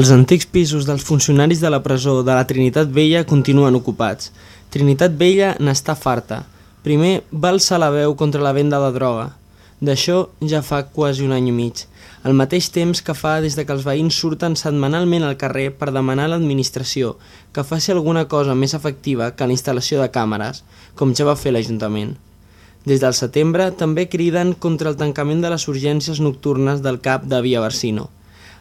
Els antics pisos dels funcionaris de la presó de la Trinitat Vella continuen ocupats. Trinitat Vella n'està farta. Primer va alçar la veu contra la venda de droga. D'això ja fa quasi un any i mig al mateix temps que fa des de que els veïns surten setmanalment al carrer per demanar a l'administració que faci alguna cosa més efectiva que la instal·lació de càmeres, com ja va fer l'Ajuntament. Des del setembre també criden contra el tancament de les urgències nocturnes del CAP de Via Barsino.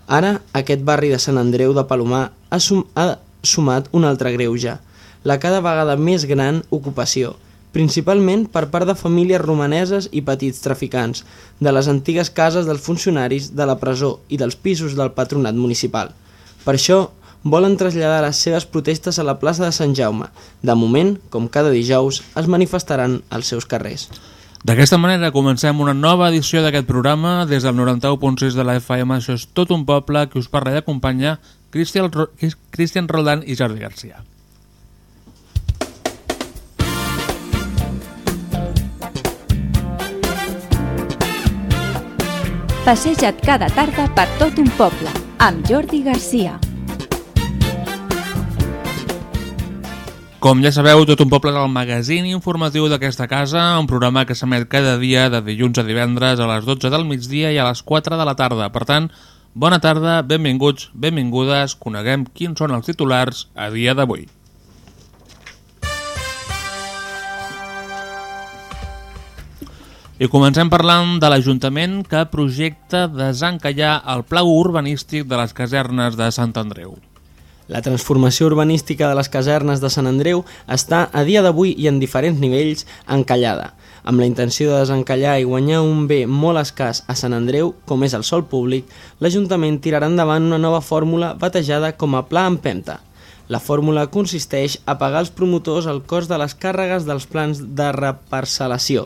Ara, aquest barri de Sant Andreu de Palomar ha, sum ha sumat un altre greuge, la cada vegada més gran ocupació – principalment per part de famílies romaneses i petits traficants, de les antigues cases dels funcionaris, de la presó i dels pisos del patronat municipal. Per això, volen traslladar les seves protestes a la plaça de Sant Jaume. De moment, com cada dijous, es manifestaran als seus carrers. D'aquesta manera comencem una nova edició d'aquest programa des del 91.6 de la FM. Això és tot un poble que us parla i acompanya Cristian Roldán i Jordi Garcia. Passeja't cada tarda per tot un poble, amb Jordi Garcia. Com ja sabeu, Tot un poble és el magazín informatiu d'aquesta casa, un programa que s'emet cada dia de dilluns a divendres a les 12 del migdia i a les 4 de la tarda. Per tant, bona tarda, benvinguts, benvingudes, coneguem quins són els titulars a dia d'avui. I comencem parlant de l'Ajuntament que projecta desencallar el pla urbanístic de les casernes de Sant Andreu. La transformació urbanística de les casernes de Sant Andreu està a dia d'avui i en diferents nivells encallada, amb la intenció de desencallar i guanyar un bé molt escàs a Sant Andreu, com és el sol públic, l'Ajuntament tirarà endavant una nova fórmula batejada com a Pla Empenta. La fórmula consisteix a pagar als promotors el cost de les càrregues dels plans de reparcel·lació,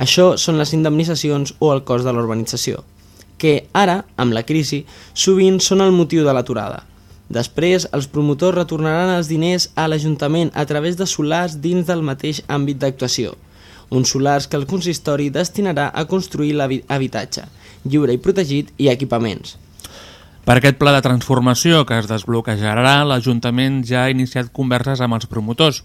això són les indemnitzacions o el cost de l'urbanització, que ara, amb la crisi, sovint són el motiu de l'aturada. Després, els promotors retornaran els diners a l'Ajuntament a través de solars dins del mateix àmbit d'actuació, uns solars que el consistori destinarà a construir l'habitatge, lliure i protegit i equipaments. Per aquest pla de transformació que es desbloquejarà, l'Ajuntament ja ha iniciat converses amb els promotors.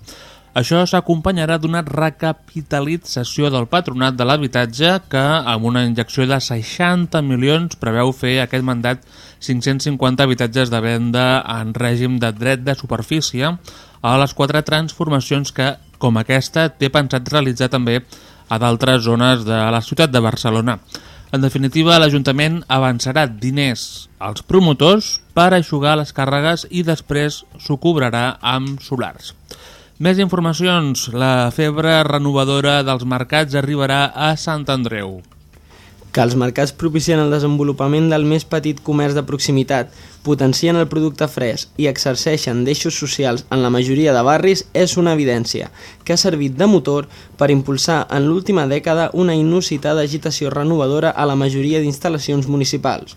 Això s'acompanyarà d'una recapitalització del patronat de l'habitatge que, amb una injecció de 60 milions, preveu fer aquest mandat 550 habitatges de venda en règim de dret de superfície a les quatre transformacions que, com aquesta, té pensat realitzar també a d'altres zones de la ciutat de Barcelona. En definitiva, l'Ajuntament avançarà diners als promotors per aixugar les càrregues i després s'ho cobrarà amb solars. Més informacions. La febre renovadora dels mercats arribarà a Sant Andreu. Que els mercats propicien el desenvolupament del més petit comerç de proximitat, potencien el producte fresc i exerceixen d'eixos socials en la majoria de barris és una evidència que ha servit de motor per impulsar en l'última dècada una inusitada agitació renovadora a la majoria d'instal·lacions municipals.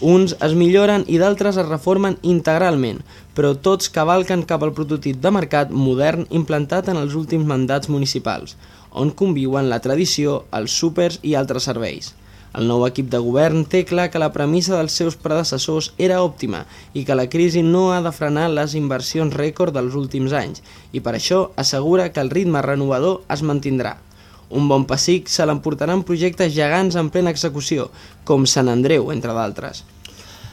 Uns es milloren i d'altres es reformen integralment, però tots cavalquen cap al prototip de mercat modern implantat en els últims mandats municipals, on conviuen la tradició, els súpers i altres serveis. El nou equip de govern té clar que la premissa dels seus predecessors era òptima i que la crisi no ha de frenar les inversions rècord dels últims anys i per això assegura que el ritme renovador es mantindrà. Un bon pessic se l'emportaran projectes gegants en plena execució, com Sant Andreu, entre d'altres.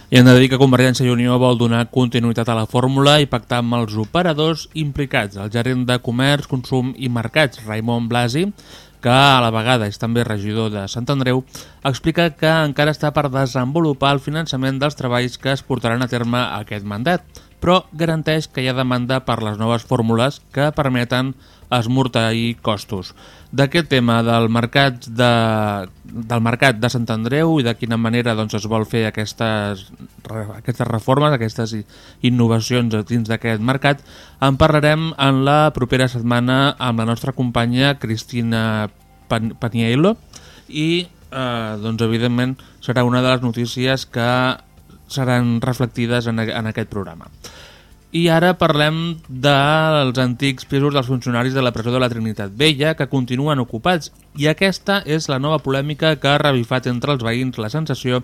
I hem de dir que Convergència i Unió vol donar continuïtat a la fórmula i pactar amb els operadors implicats, el gerent de Comerç, Consum i Mercats, Raimon Blasi, que a la vegada és també regidor de Sant Andreu, explica que encara està per desenvolupar el finançament dels treballs que es portaran a terme aquest mandat, però garanteix que hi ha demanda per les noves fórmules que permeten esmorteir costos. D'aquest tema? Del mercat de, del mercat de Sant Andreu i de quina manera doncs, es vol fer aquestes, aquestes reformes, aquestes innovacions dins d'aquest mercat, en parlarem en la propera setmana amb la nostra companya Cristina Paniello i eh, doncs, evidentment serà una de les notícies que seran reflectides en, en aquest programa. I ara parlem dels antics pisos dels funcionaris de la presó de la Trinitat Vella que continuen ocupats i aquesta és la nova polèmica que ha revifat entre els veïns la sensació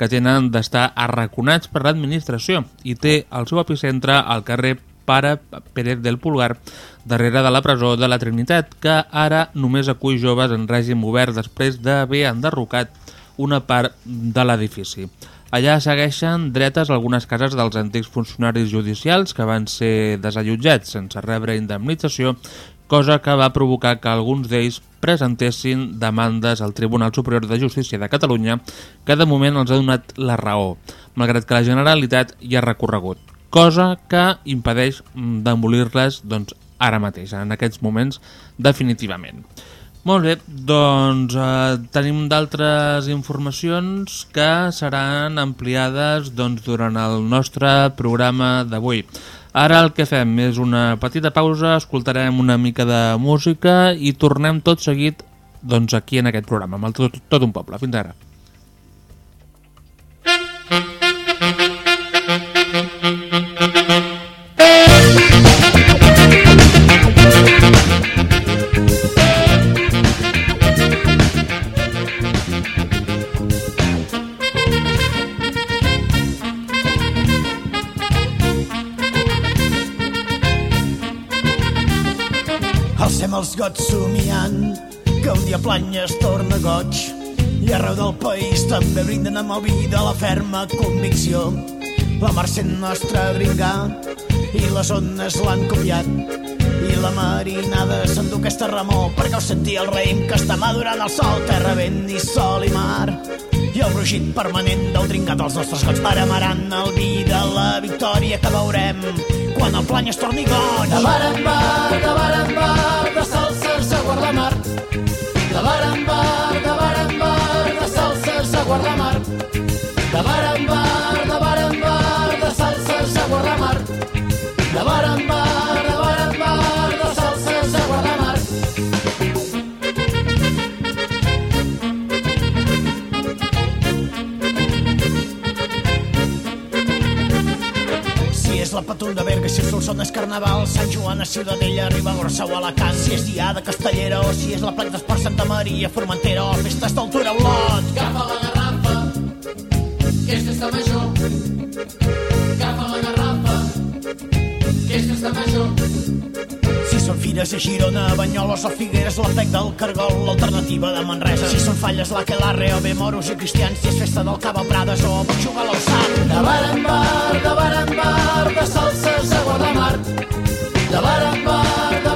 que tenen d'estar arraconats per l'administració i té el seu epicentre al carrer Pare Pérez del Pulgar darrere de la presó de la Trinitat que ara només acull joves en règim obert després d'haver enderrocat una part de l'edifici. Allà segueixen dretes algunes cases dels antics funcionaris judicials que van ser desallotjats sense rebre indemnització, cosa que va provocar que alguns d'ells presentessin demandes al Tribunal Superior de Justícia de Catalunya, que de moment els ha donat la raó, malgrat que la Generalitat hi ha recorregut, cosa que impedeix demolir-les doncs, ara mateix, en aquests moments, definitivament. Molt bé, doncs eh, tenim d'altres informacions que seran ampliades doncs, durant el nostre programa d'avui. Ara el que fem és una petita pausa, escoltarem una mica de música i tornem tot seguit doncs, aquí en aquest programa, amb el tot, tot un poble. Fins ara. Gots somiant que un dia planya es torna goig i arreu del país també brinden amb el vi de la ferma convicció la mar sent nostra gringa i les ones l'han copiat i la marinada s'endú aquesta remor perquè ho sentia el raïm que està madurant el sol, terra, vent i sol i mar i el brugit permanent del trincat dels nostres gots paramaran el vi de la victòria que veurem quan el plany es torni goig. De bar bar en bar, de bar en bar, de salses a guardamar. De bar en la Patum de Berga, si és Solsona és Carnaval, Sant Joan a Ciutadella, Ribagorça o Alacant, si és Diada, Castellera o si és la Plec d'Esport Santa Maria, Formentera o Festes d'Altura Olot. Agafa la garrafa, que és festa major. Agafa la garrafa, que és festa major. Són fires a Girona, Banyoles o Figueres, la Plec del Cargol, l'alternativa de Manresa. Si són falles la Quelarre o bé moros i cristians, si és festa del Cava Prades o Batxuga l'Alçat. De bar en bar, de bar en bar, de salses a guardamar. De bar en bar, de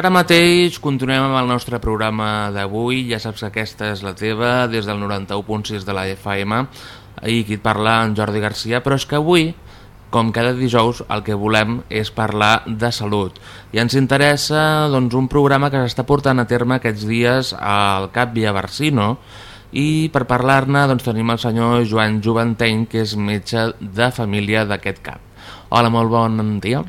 Ara mateix continuem amb el nostre programa d'avui. Ja saps que aquesta és la teva, des del 91.6 de la FM. I qui et parla, en Jordi Garcia. Però és que avui, com cada dijous, el que volem és parlar de salut. I ens interessa doncs, un programa que s'està portant a terme aquests dies al CAP Via Barsino, i per parlar-ne doncs, tenim el senyor Joan Juventeny, que és metge de família d'aquest CAP. Hola, molt bon dia.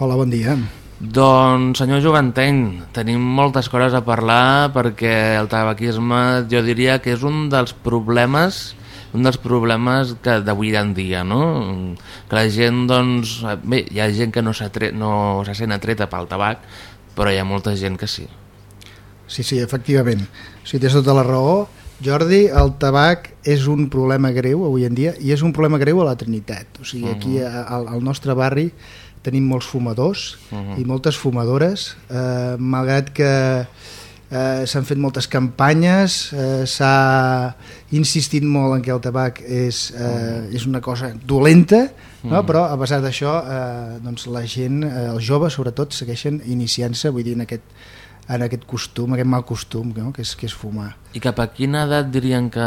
Hola, bon dia. Doncs, senyor Juventeny, tenim moltes coses a parlar perquè el tabaquisme jo diria que és un dels problemes un dels problemes que d'avui en dia, no? Que la gent, doncs... Bé, hi ha gent que no, no se sent atreta pel tabac, però hi ha molta gent que sí. Sí, sí, efectivament. O sigui, tens tota la raó. Jordi, el tabac és un problema greu avui en dia i és un problema greu a la Trinitat. O sigui, aquí al, al nostre barri tenim molts fumadors uh -huh. i moltes fumadores, eh, malgrat que eh, s'han fet moltes campanyes, eh, s'ha insistit molt en que el tabac és, eh, és una cosa dolenta, no? però a pesar d'això eh, doncs la gent, eh, els joves sobretot, segueixen iniciant-se, vull dir, en aquest, en aquest costum, aquest mal costum no? que, és, que és fumar. I cap a quina edat dirien que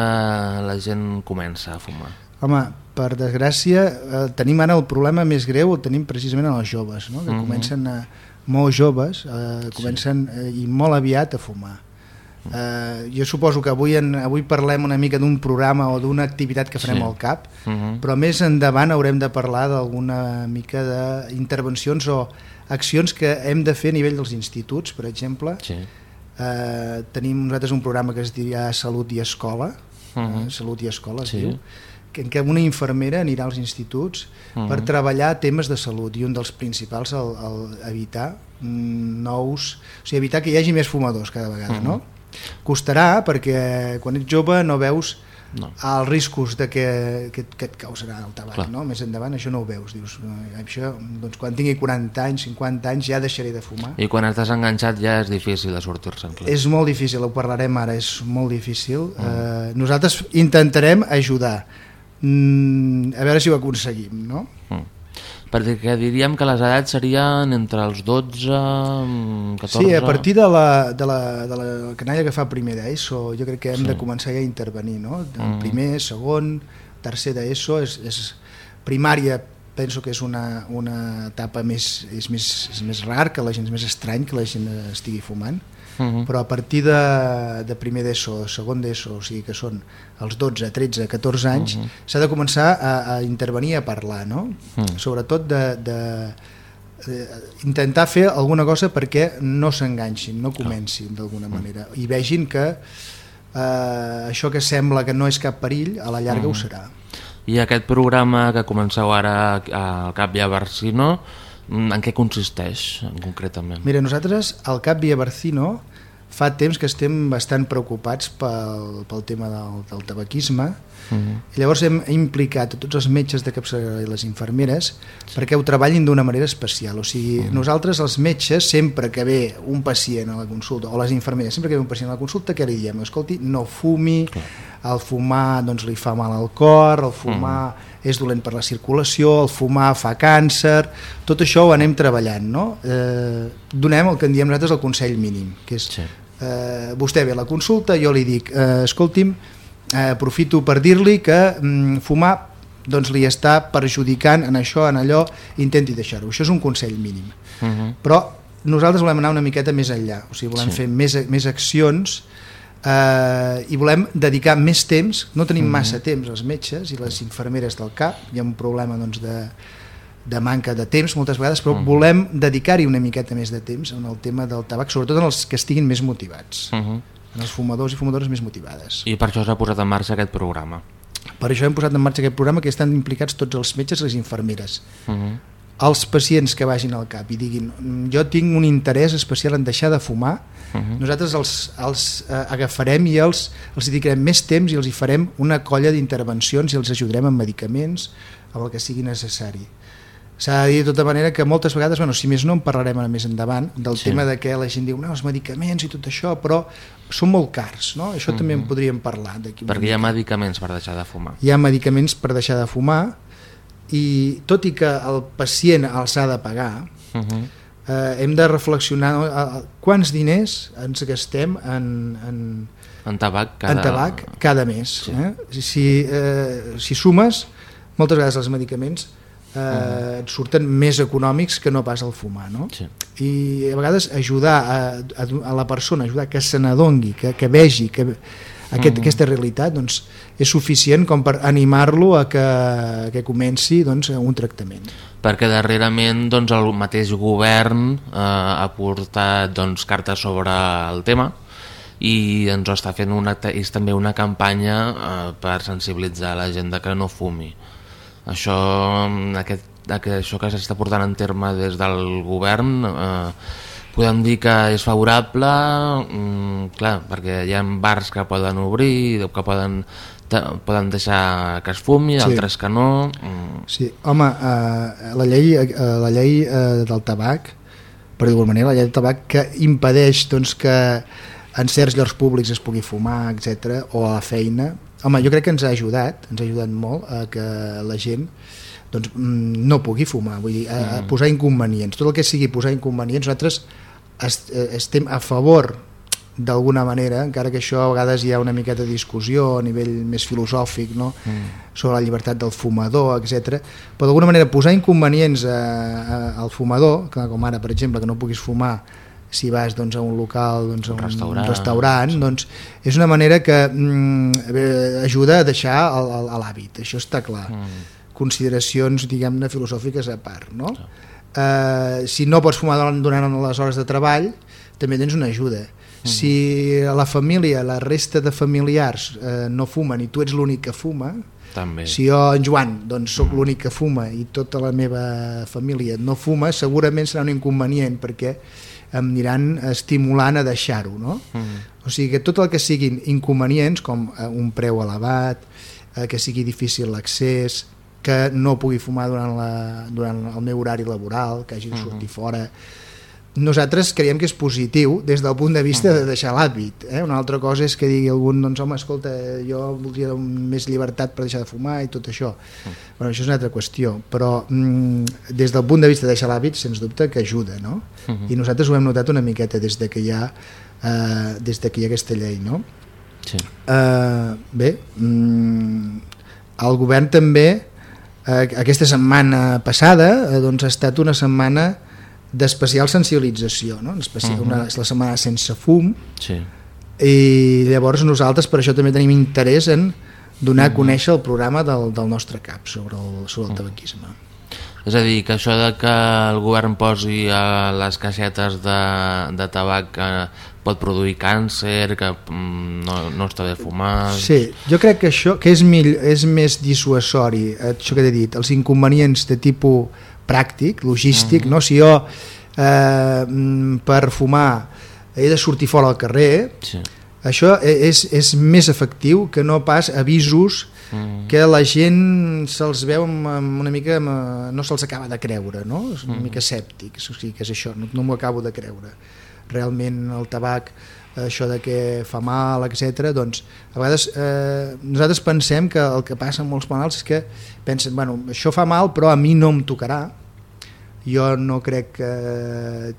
la gent comença a fumar? Home, per desgràcia, eh, tenim ara el problema més greu, el tenim precisament en els joves, no? que Mhm. comencen a, molt joves, eh, comencen eh, i molt aviat a fumar. Eh, jo suposo que avui, en, avui parlem una mica d'un programa o d'una activitat que farem Sí. al CAP, Uh -huh. però més endavant haurem de parlar d'alguna mica d'intervencions o accions que hem de fer a nivell dels instituts, per exemple. Sí. Eh, tenim nosaltres un programa que es diria Salut i Escola, uh Mhm. -huh. Salut i Escola es Sí. diu, en què una infermera anirà als instituts uh -huh. per treballar temes de salut i un dels principals el, el evitar nous, o sigui, evitar que hi hagi més fumadors cada vegada, uh -huh. no? Costarà perquè quan ets jove no veus No. els riscos de que, que, que et causarà el tabac, Clar. no? Més endavant això no ho veus, dius, "Eh, això, doncs quan tingui 40 anys, 50 anys ja deixaré de fumar. I quan estàs enganxat ja és difícil de sortir-se'n. És molt difícil, ho parlarem ara, és molt difícil. Mm. Eh, nosaltres intentarem ajudar, mm, a veure si ho aconseguim, no? Mm. Perquè diríem que les edats serien entre els 12, mm, 14... Sí, a partir de la, de la, de la canalla que fa primer d'ESO, jo crec que hem sí. de començar ja a intervenir, no? Mm. primer, segon, tercer d'ESO, és, és primària penso que és una, una etapa més, és més, és més rar, que la gent és més estrany que la gent estigui fumant, Uh -huh. però a partir de, de primer d'ESO, segon d'ESO, o sigui que són els 12, 13, 14 anys, uh -huh. s'ha de començar a, a intervenir, a parlar, no? Uh -huh. Sobretot de, de, intentar fer alguna cosa perquè no s'enganxin, no comencin d'alguna manera, i vegin que eh, això que sembla que no és cap perill, a la llarga -huh. ho serà. I aquest programa que comenceu ara al Cap Via Barsino, mm, en què consisteix concretament? Mira, nosaltres al Cap Via Barcino fa temps que estem bastant preocupats pel, pel tema del, del tabaquisme Uh -huh. i llavors hem implicat tots els metges de capçalera i les infermeres perquè ho treballin d'una manera especial o sigui, Mm. nosaltres els metges sempre que ve un pacient a la consulta o les infermeres, sempre que ve un pacient a la consulta què li diem? Escolti, no fumi el fumar doncs, li fa mal al cor el fumar Mm. És dolent per la circulació el fumar fa càncer tot això ho anem treballant no? eh, donem el que en diem nosaltres el consell mínim que és Sí. eh, vostè ve a la consulta, jo li dic eh, escolti'm, eh, aprofito per dir-li que mm, fumar doncs li està perjudicant en això, en allò, intenti deixar-ho. Això és un consell mínim. Uh -huh. Però nosaltres volem anar una miqueta més enllà, o sigui, volem Sí. sí. fer més, més accions eh, i volem dedicar més temps, no tenim massa temps els metges i les infermeres del CAP, hi ha un problema doncs, de, de manca de temps moltes vegades, però volem dedicar-hi una miqueta més de temps en el tema del tabac, sobretot en els que estiguin més motivats, Uh -huh. en els fumadors i fumadores més motivades. I per això s'ha posat en marxa aquest programa. Per això hem posat en marxa aquest programa que estan implicats tots els metges i les infermeres. Uh -huh. Els pacients que vagin al CAP i diguin "Mm, jo tinc un interès especial en deixar de fumar, Uh -huh. nosaltres els, els eh, agafarem i els, els dedicarem més temps i els hi farem una colla d'intervencions i els ajudarem amb medicaments, amb el que sigui necessari. S'ha de dir de tota manera que moltes vegades, bueno, si més no en parlarem ara més endavant, del Sí. tema de que la gent diu no, els medicaments i tot això, però són molt cars, no? Això també en podríem parlar Perquè hi ha medicaments per deixar de fumar. Hi ha medicaments per deixar de fumar i tot i que el pacient els ha de pagar, Uh -huh. eh, hem de reflexionar no? a, a, quants diners ens gastem en, en, En tabac cada... en tabac cada mes. Sí. Eh? Si, eh, si sumes, moltes vegades els medicaments eh, et surten més econòmics que no pas el fumar. No? Sí. I a vegades ajudar a, a, a la persona, ajudar que se n'adongui, que, que vegi que aquest, aquesta realitat doncs, és suficient com per animar-lo a que, que comenci doncs, un tractament. perquè darrerament doncs, el mateix govern eh, ha portat doncs, cartes sobre el tema i ens està fent una, és també una campanya eh, per sensibilitzar la gent de que no fumi. Això, aquest, aquest, això que s'està portant en terme des del govern eh, podem dir que és favorable, mm, clar, perquè hi ha bars que poden obrir, que poden, poden deixar que es fumi, Sí. altres que no... Mm, Sí, home, eh, la llei, eh, la llei eh, del tabac, per dir d'alguna manera, la llei del tabac que impedeix doncs, que en certs llocs públics es pugui fumar, etc o a la feina, home, jo crec que ens ha ajudat, ens ha ajudat molt a que la gent doncs, mm, no pugui fumar, vull dir, a, a posar inconvenients. Tot el que sigui posar inconvenients, nosaltres eh, estem a favor d'alguna manera, encara que això a vegades hi ha una miqueta de discussió a nivell més filosòfic no? mm. sobre la llibertat del fumador, etc. però d'alguna manera posar inconvenients a, a, al fumador, com ara per exemple que no puguis fumar si vas doncs, a un local, doncs, a un Restaurant. restaurant, doncs, és una manera que mm, ajuda a deixar l'hàbit, això està clar. Mm. Consideracions, diguem-ne, filosòfiques a part, no? Eh, si no pots fumar durant, les hores de treball, també tens una ajuda. Mm. Si a la família, la resta de familiars eh, no fumen i tu ets l'únic que fuma, també. si jo, en Joan, doncs sóc l'únic que fuma i tota la meva família no fuma, segurament serà un inconvenient perquè em aniran estimulant a deixar-ho, no? Mm. O sigui que tot el que siguin inconvenients, com eh, un preu elevat, eh, que sigui difícil l'accés, que no pugui fumar durant, la, durant el meu horari laboral, que hagi de sortir fora, nosaltres creiem que és positiu des del punt de vista de deixar l'hàbit. Eh? Una altra cosa és que digui algun, doncs home, escolta, jo voldria més llibertat per deixar de fumar i tot això. Bueno, això és una altra qüestió, però mm, des del punt de vista de deixar l'hàbit, sens dubte que ajuda, no? I nosaltres ho hem notat una miqueta des de que hi ha, eh, des de que hi ha aquesta llei, no? Sí. Uh, bé, mm, el govern també uh, aquesta setmana passada uh, doncs ha estat una setmana d'especial sensibilització no? especial, una, és la setmana sense fum. Sí. i llavors nosaltres per això també tenim interès en donar a conèixer el programa del, del nostre CAP sobre el, sobre el tabaquisme. És a dir, que això de que el govern posi a les caixetes de, de tabac que pot produir càncer, que mm, no, no està bé fumar... Sí, jo crec que això que és, mill, és més dissuasori, això que t'he dit, els inconvenients de tipus pràctic, logístic, no? si jo eh, mm, per fumar he de sortir fora al carrer, Sí. això e- és, és més efectiu que no pas avisos Mm. que la gent se'ls veu amb, amb una mica amb, eh, no se'ls acaba de creure no? és una mica escèptic o sigui que és això, no, no m'ho acabo de creure realment el tabac això de que fa mal, etc. doncs a vegades eh, nosaltres pensem que el que passa amb molts malalts és que pensen, bueno, això fa mal però a mi no em tocarà jo no crec que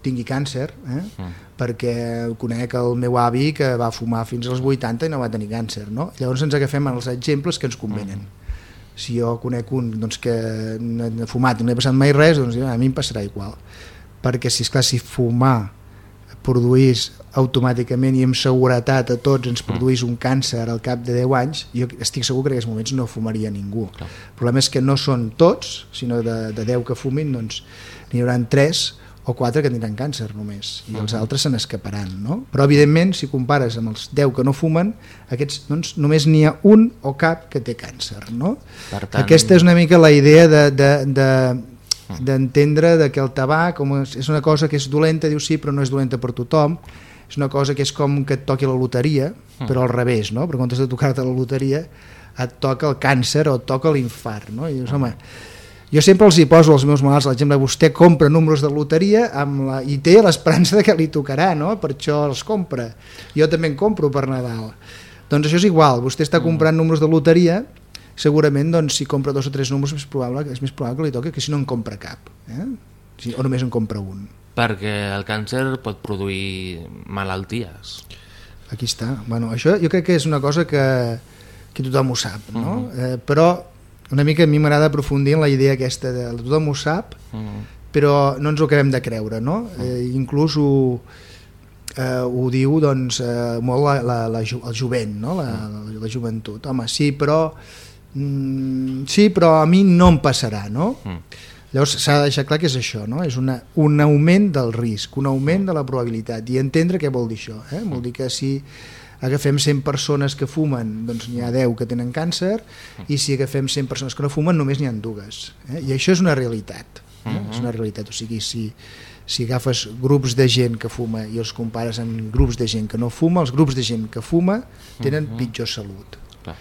tingui càncer eh? Mm. perquè conec el meu avi que va fumar fins als 80 i no va tenir càncer no? llavors ens agafem els exemples que ens convenen si jo conec un doncs, que no ha fumat i no he passat mai res doncs a mi em passarà igual perquè si, esclar, si fumar produís automàticament i amb seguretat a tots ens produís un càncer al cap de 10 anys, jo estic segur que en aquests moments no fumaria ningú. Clar. El problema és que no són tots, sinó de, de 10 que fumin, doncs n'hi haurà 3 o 4 que tindran càncer només, i els altres se n'escaparan. No? Però evidentment, si compares amb els 10 que no fumen, aquests doncs, només n'hi ha un o cap que té càncer. No? Per tant- Aquesta és una mica la idea de, de, de, d'entendre de que el tabac com és, és una cosa que és dolenta, diu sí, però no és dolenta per tothom, és una cosa que és com que et toqui la loteria, però al revés, no? perquè en comptes de tocar-te la loteria et toca el càncer o et toca l'infart. No? I dius, home, jo sempre els hi poso als meus malalts l'exemple, vostè compra números de loteria amb la, i té l'esperança de que li tocarà, no? per això els compra. Jo també en compro per Nadal. Doncs això és igual, vostè està comprant números de loteria, segurament doncs, si compra dos o tres números és, probable, és més probable que li toqui que si no en compra cap. Eh? Si, o només en compra un. perquè el càncer pot produir malalties. Aquí està. Bueno, això jo crec que és una cosa que, que tothom ho sap, no? eh, però una mica a mi m'agrada aprofundir en la idea aquesta de tothom ho sap, però no ens ho acabem de creure, no? Eh, inclús ho, eh, ho diu doncs, eh, molt la, la, la, el jovent, no? la, la, la joventut. Home, sí, però mm, sí, però a mi no em passarà, no? Llavors s'ha de deixar clar que és això, no? és una, un augment del risc, un augment de la probabilitat i entendre què vol dir això. Eh? Vol dir que si agafem 100 persones que fumen, doncs n'hi ha 10 que tenen càncer i si agafem 100 persones que no fumen només n'hi ha dues. Eh? I això és una realitat. Eh? És una realitat, o sigui, si, si agafes grups de gent que fuma i els compares amb grups de gent que no fuma, els grups de gent que fuma tenen pitjor salut Clar.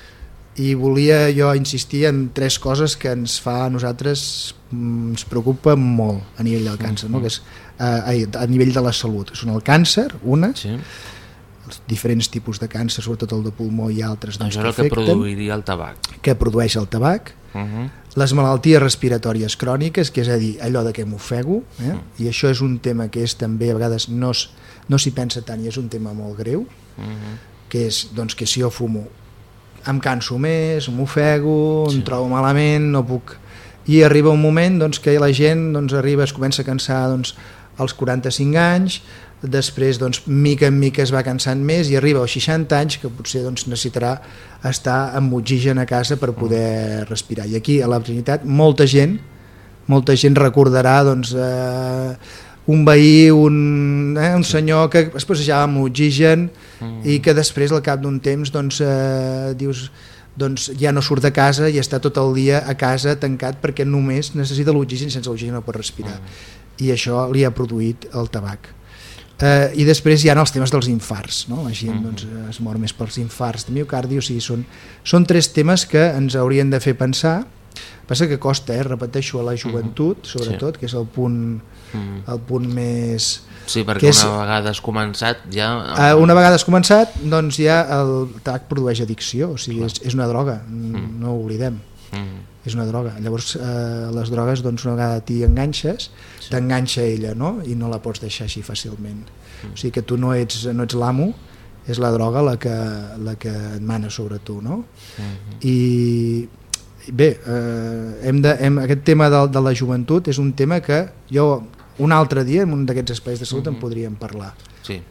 I volia jo insistir en tres coses que ens fa a nosaltres mm, ens preocupa molt a nivell del càncer no? que és, eh, ai, a nivell de la salut són el càncer, una Sí? els diferents tipus de càncer, sobretot el de pulmó i altres doncs, el que afecten, produiria el tabac. que produeix el tabac Uh -huh. les malalties respiratòries cròniques, que és a dir, allò de què m'ofego, eh? i això és un tema que és també a vegades no, es- no s'hi pensa tant i és un tema molt greu, que és doncs, que si jo fumo em canso més, m'ofego, em trobo malament, no puc... I arriba un moment doncs, que la gent doncs, arriba, es comença a cansar doncs, als 45 anys, després doncs, mica en mica es va cansant més i arriba als 60 anys que potser doncs, necessitarà estar amb oxigen a casa per poder respirar. I aquí a la Trinitat molta gent molta gent recordarà doncs, eh, un veí, un, eh, un senyor que es passejava amb oxigen i que després al cap d'un temps doncs, eh, dius doncs ja no surt de casa i està tot el dia a casa tancat perquè només necessita l'oxigen sense l'oxigen no pot respirar. I això li ha produït el tabac. Eh, i després hi ha els temes dels infarts no? la gent doncs, es mor més pels infarts de miocardi, o sigui, són, són tres temes que ens haurien de fer pensar. Passa que costa, eh? repeteixo a la joventut sobretot, que és el punt el punt més Sí, perquè és- una vegada has començat ja... Uh, una vegada has començat, doncs ja el tabac produeix addicció, o sigui, és, és una droga, mm. no ho oblidem. Mm. És una droga. Llavors, eh, les drogues, doncs, una vegada t'hi enganxes, sí. t'enganxa ella, no? I no la pots deixar així fàcilment. Mm. O sigui que tu no ets, no ets l'amo, és la droga la que, la que et mana sobre tu, no? Mm. I bé, eh, hem de, hem, aquest tema de, de la joventut és un tema que jo un altre dia en un d'aquests espais de salut mm -hmm. en podríem parlar. Sí,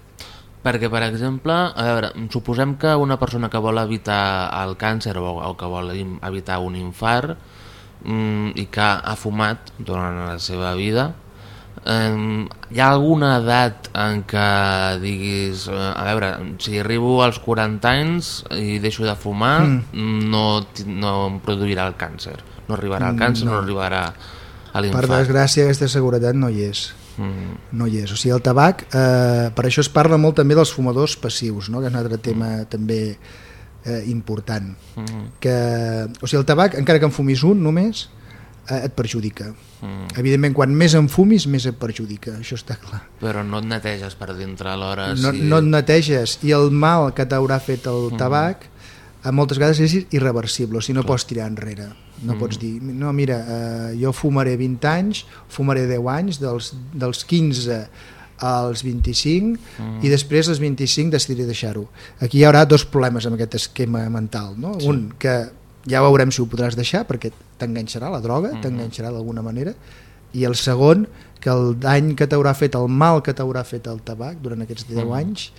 perquè per exemple, a veure, suposem que una persona que vol evitar el càncer o, o que vol evitar un infart mm, i que ha fumat durant la seva vida, eh, hi ha alguna edat en què diguis, eh, a veure, si arribo als 40 anys i deixo de fumar, mm. no, no em produirà el càncer, no arribarà al càncer, no, no arribarà Per desgràcia aquesta seguretat no hi és. Mm. no hi és. O sigui, el tabac, eh, per això es parla molt també dels fumadors passius, no? que és un altre tema també eh, important. Que, o sigui, el tabac, encara que en fumis un només, eh, et perjudica. Evidentment, quan més en fumis, més et perjudica, això està clar. Però no et neteges per dintre alhora. No, si... no et neteges i el mal que t'haurà fet el tabac a moltes vegades és irreversible, o sigui, no pots tirar enrere. No pots dir, no, mira, eh, jo fumaré 20 anys, fumaré 10 anys, dels, dels 15 als 25 i després als 25 decidiré deixar-ho. Aquí hi haurà dos problemes amb aquest esquema mental. No? Sí. Un, que ja veurem si ho podràs deixar perquè t'enganxarà la droga, t'enganxarà d'alguna manera, i el segon, que el dany que t'haurà fet, el mal que t'haurà fet el tabac durant aquests 10 anys,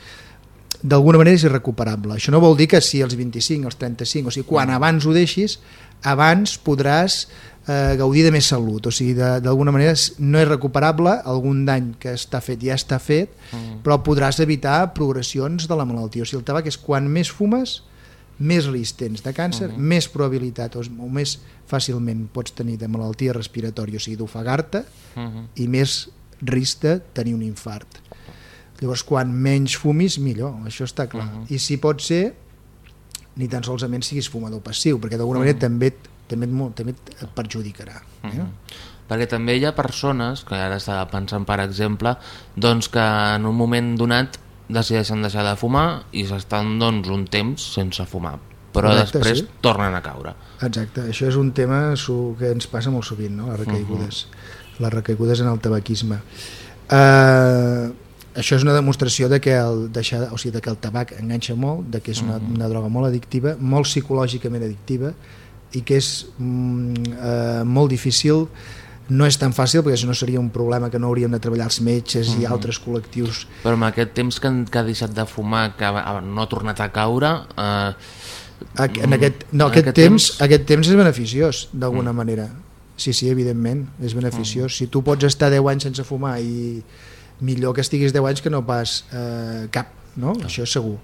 d'alguna manera és irrecuperable. Això no vol dir que si als 25, als 35, o sigui, quan abans ho deixis, abans podràs eh, gaudir de més salut. O sigui, de- d'alguna manera no és recuperable, algun dany que està fet ja està fet, però podràs evitar progressions de la malaltia. O sigui, el tabac és quan més fumes, més risc tens de càncer, més probabilitat o, o més fàcilment pots tenir de malaltia respiratòria, o sigui, d'ofegar-te, i més risc de tenir un infart. Llavors, quan menys fumis, millor, això està clar. Uh -huh. I si pot ser, ni tan solament siguis fumador passiu, perquè d'alguna uh manera també, et- també, et, mo- també et perjudicarà. Eh? Perquè també hi ha persones, que ara estava pensant per exemple, doncs que en un moment donat decideixen deixar de fumar i s'estan doncs, un temps sense fumar, però Correcte, després sí. tornen a caure. Exacte, això és un tema que ens passa molt sovint, no? les recaigudes, uh -huh. les recaigudes en el tabaquisme. Eh, això és una demostració de que el, deixar, o sigui, de que el tabac enganxa molt, de que és una, una droga molt addictiva, molt psicològicament addictiva i que és mm, eh, molt difícil no és tan fàcil perquè si no seria un problema que no hauríem de treballar els metges i altres col·lectius. Però amb aquest temps que, que ha deixat de fumar, que ha- no ha tornat a caure... Eh, en aquest, no, en aquest, aquest temps, temps- aquest temps és beneficiós d'alguna manera. Sí, sí, evidentment, és beneficiós. Si tu pots estar 10 anys sense fumar i millor que estiguis 10 anys que no pas eh, cap, no? això és segur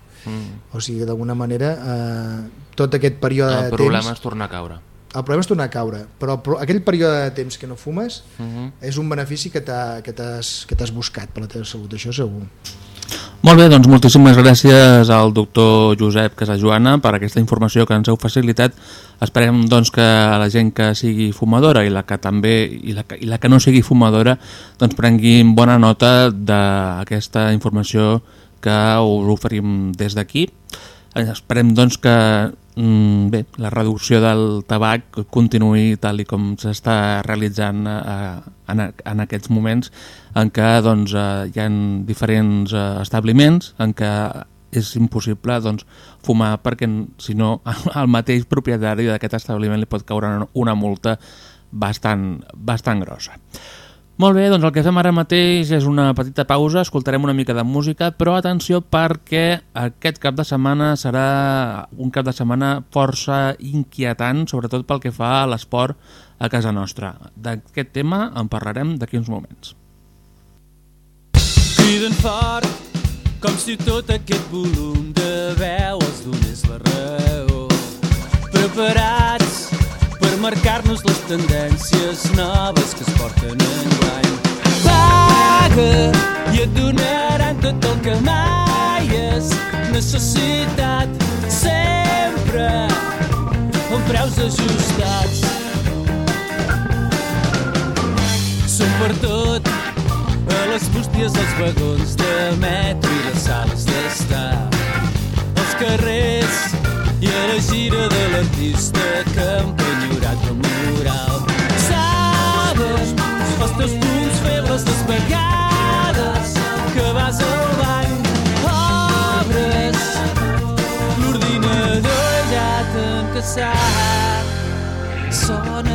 o sigui, d'alguna manera eh, tot aquest període el de problema temps és tornar a caure. el problema és tornar a caure però, aquell període de temps que no fumes Mhm. és un benefici que t'ha- que t'has buscat per la teva salut, això segur Molt bé, doncs moltíssimes gràcies al doctor Josep Casajoana per aquesta informació que ens heu facilitat. Esperem doncs, que la gent que sigui fumadora i la que també i la que, i la que no sigui fumadora doncs, prenguin bona nota d'aquesta informació que us oferim des d'aquí. Esperem doncs, que mm, bé, la reducció del tabac continuï tal i com s'està realitzant eh, en, en aquests moments en què doncs, eh, hi ha diferents eh, establiments en què és impossible doncs, fumar perquè si no al mateix propietari d'aquest establiment li pot caure una multa bastant, bastant grossa. Molt bé, doncs el que fem ara mateix és una petita pausa, escoltarem una mica de música, però atenció perquè aquest cap de setmana serà un cap de setmana força inquietant, sobretot pel que fa a l'esport a casa nostra. D'aquest tema en parlarem d'aquí uns moments. Criden fort, com si tot aquest volum de veu els donés la raó. Preparats marcar-nos les tendències noves que es porten enguany. Paga i et donaran tot el que mai has necessitat. Sempre amb preus ajustats. Som per tot, a les bústies dels vagons de metro i les sales d'estar. Als carrers i a la gira de l'artista que ha empenyorat el mural. Saben els teus punts febles les vegades que vas al bany. Obres l'ordinador ja t'ha caçat. Sona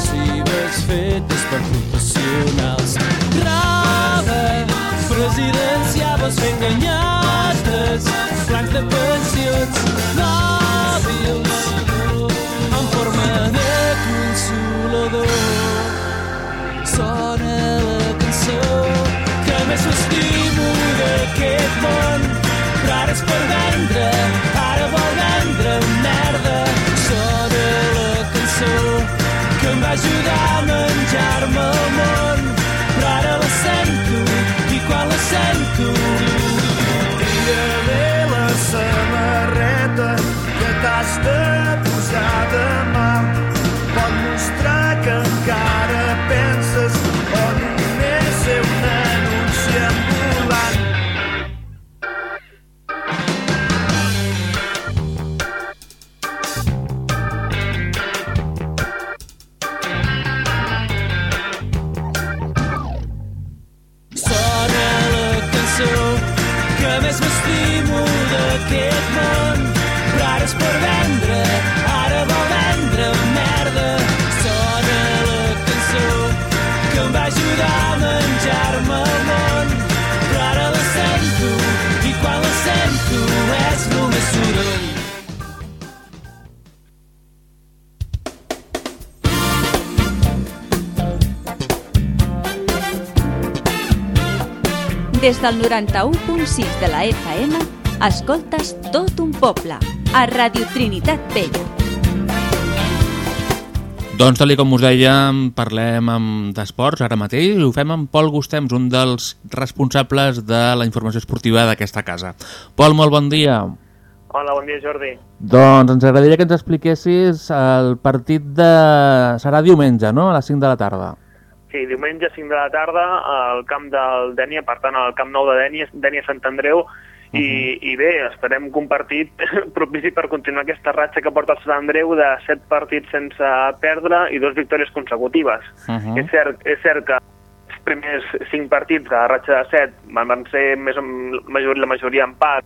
campanyes Des del 91.6 de la FM, escoltes tot un poble, a Radio Trinitat Vella. Doncs, tal com us dèiem, parlem d'esports ara mateix i ho fem amb Pol Gustems, un dels responsables de la informació esportiva d'aquesta casa. Pol, molt bon dia. Hola, bon dia, Jordi. Doncs ens agradaria que ens expliquessis el partit de... serà diumenge, no?, a les 5 de la tarda. Sí, diumenge 5 de la tarda al camp del Dènia, per tant, al camp nou de Dènia, Dènia Sant Andreu, i, i bé, esperem que un partit propici per continuar aquesta ratxa que porta el Sant Andreu de 7 partits sense perdre i dos victòries consecutives. Uh -huh. és, cert, és cert que els primers 5 partits de ratxa de 7 van, ser més major, la majoria empat,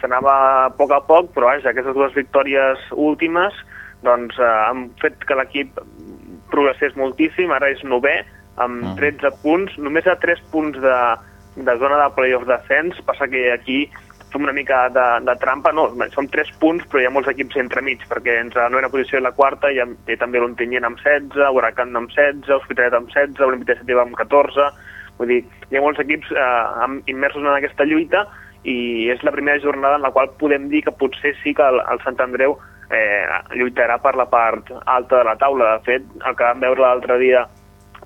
s'anava a poc a poc, però vaja, aquestes dues victòries últimes doncs, eh, han fet que l'equip progressés moltíssim, ara és novè, amb Mhm. 13 punts, només a 3 punts de, de zona de playoff d'ascens, passa que aquí fem una mica de, de trampa, no, som 3 punts, però hi ha molts equips entremig, perquè entre la novena posició i la quarta hi ha, hi ha també l'Ontinyent amb 16, Huracan amb 16, Hospitalet amb 16, Olímpic de Sètiva amb 14, vull dir, hi ha molts equips eh, immersos en aquesta lluita i és la primera jornada en la qual podem dir que potser sí que el, el Sant Andreu eh, lluitarà per la part alta de la taula. De fet, el que vam veure l'altre dia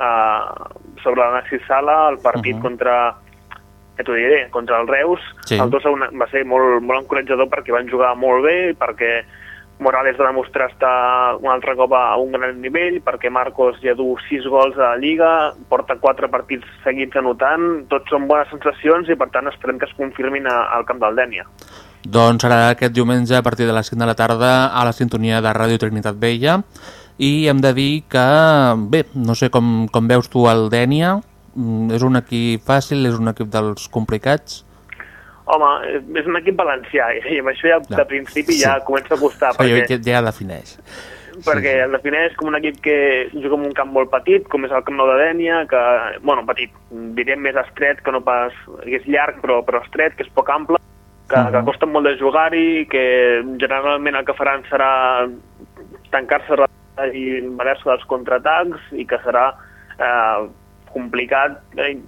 eh, sobre la Narcís Sala, el partit Mhm. uh -huh. contra ja t'ho diré, contra el Reus, Sí. el 2 a 1 va ser molt, molt encoratjador perquè van jugar molt bé, perquè Morales va demostrar estar un altre cop a un gran nivell, perquè Marcos ja du 6 gols a la Lliga, porta 4 partits seguits anotant, tots són bones sensacions i per tant esperem que es confirmin a, al camp del Dènia. Doncs serà aquest diumenge a partir de les 5 de la tarda a la sintonia de Ràdio Trinitat Vella i hem de dir que, bé, no sé com, com veus tu el Dènia, Mm, és un equip fàcil, és un equip dels complicats? Home, eh, és un equip valencià i amb això ja Ja. de principi ja Sí. comença a costar, Sí, perquè, ja, ja defineix. perquè el defineix com un equip que juga en un camp molt petit, com és el Camp Nou de Dènia, que, bueno, petit, diríem més estret, que no pas, que és llarg però, però estret, que és poc ample, que, uh Mhm. -huh. que costa molt de jugar-hi, que generalment el que faran serà tancar-se i valer-se dels contraatacs i que serà eh, complicat, eh,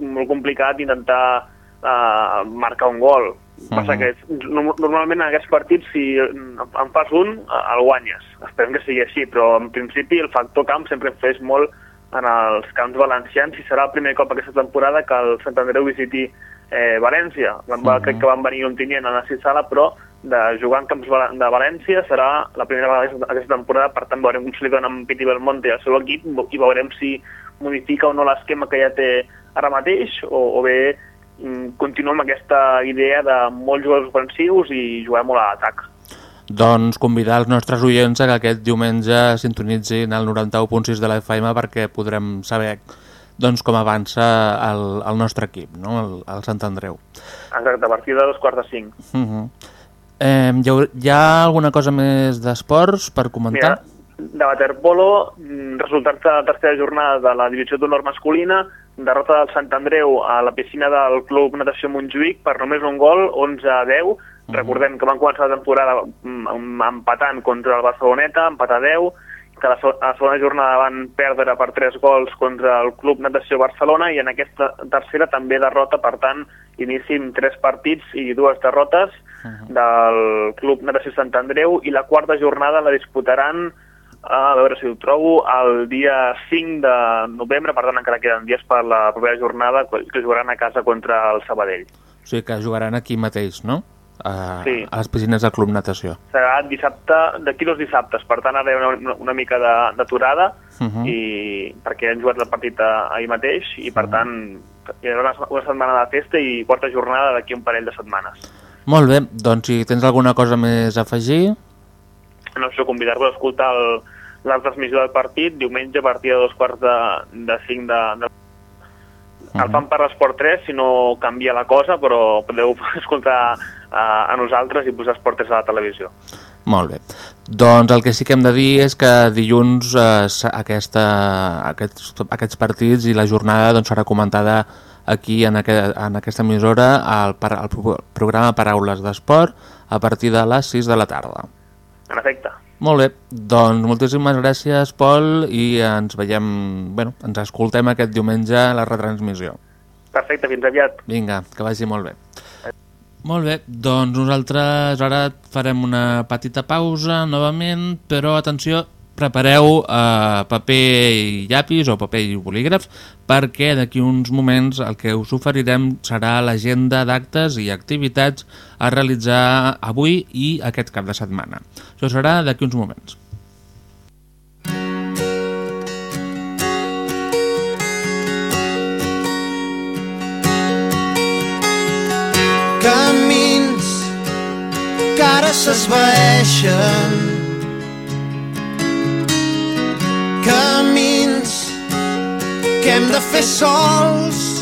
molt complicat intentar eh, marcar un gol. Passa Mhm. que no- normalment en aquests partits si en fas un, el guanyes. Esperem que sigui així, però en principi el factor camp sempre fes molt en els camps valencians i serà el primer cop aquesta temporada que el Sant Andreu visiti eh, València. Van, Mhm. Crec que van venir un tinent a la Sala, però de jugar en camps de València serà la primera vegada aquesta- temporada, per tant veurem com se li dona amb Piti Belmonte al seu equip i veurem si modifica o no l'esquema que ja té ara mateix o, o bé mm, continua amb aquesta idea de molts jugadors ofensius i jugar molt a l'atac. Doncs convidar els nostres oients a que aquest diumenge sintonitzin el 91.6 de la FM perquè podrem saber doncs, com avança el, el nostre equip, no? el, el Sant Andreu. Exacte, a partir de dos quarts de cinc. Uh -huh. eh, hi, ha, hi ha alguna cosa més d'esports per Mira, comentar? de waterpolo, mm, resultats de la tercera jornada de la divisió d'honor masculina, derrota del Sant Andreu a la piscina del Club Natació Montjuïc per només un gol, 11 a 10. Recordem que van començar la temporada mm, empatant contra el Barceloneta, empat a 10, que a la, so- a la segona jornada van perdre per 3 gols contra el Club Natació Barcelona i en aquesta tercera també derrota, per tant, inici amb 3 partits i dues derrotes del Club Natació Sant Andreu i la quarta jornada la disputaran a veure si ho trobo, el dia 5 de novembre, per tant encara queden dies per la propera jornada que jugaran a casa contra el Sabadell. O sigui que jugaran aquí mateix, no? A, Sí. a les piscines del Club Natació. Serà dissabte, d'aquí dos dissabtes, per tant ara hi ha una, una mica de- d'aturada Uh -huh. i perquè han jugat el partit a- ahir mateix i per tant hi haurà una, una setmana de festa i quarta jornada d'aquí un parell de setmanes. Molt bé, doncs si tens alguna cosa més a afegir... no sé, convidar-vos a escoltar el, la transmissió del partit diumenge a partir de dos quarts de, de cinc de, de... El fan per l'Esport 3 si no canvia la cosa, però podeu escoltar a, a nosaltres i posar Esport 3 a la televisió. Molt bé. Doncs el que sí que hem de dir és que dilluns eh, aquesta, aquests, aquests partits i la jornada doncs, serà comentada aquí en, aqu en aquesta emissora al, al pro- programa Paraules d'Esport a partir de les 6 de la tarda. En efecte. Molt bé, doncs moltíssimes gràcies Pol i ens veiem, bueno, ens escoltem aquest diumenge a la retransmissió. Perfecte, fins aviat. Vinga, que vagi molt bé. Molt bé, doncs nosaltres ara farem una petita pausa novament, però atenció, prepareu eh, paper i llapis o paper i bolígraf perquè d'aquí uns moments el que us oferirem serà l'agenda d'actes i activitats a realitzar avui i aquest cap de setmana. Això serà d'aquí uns moments. Ara s'esvaeixen. Camins que hem de fer sols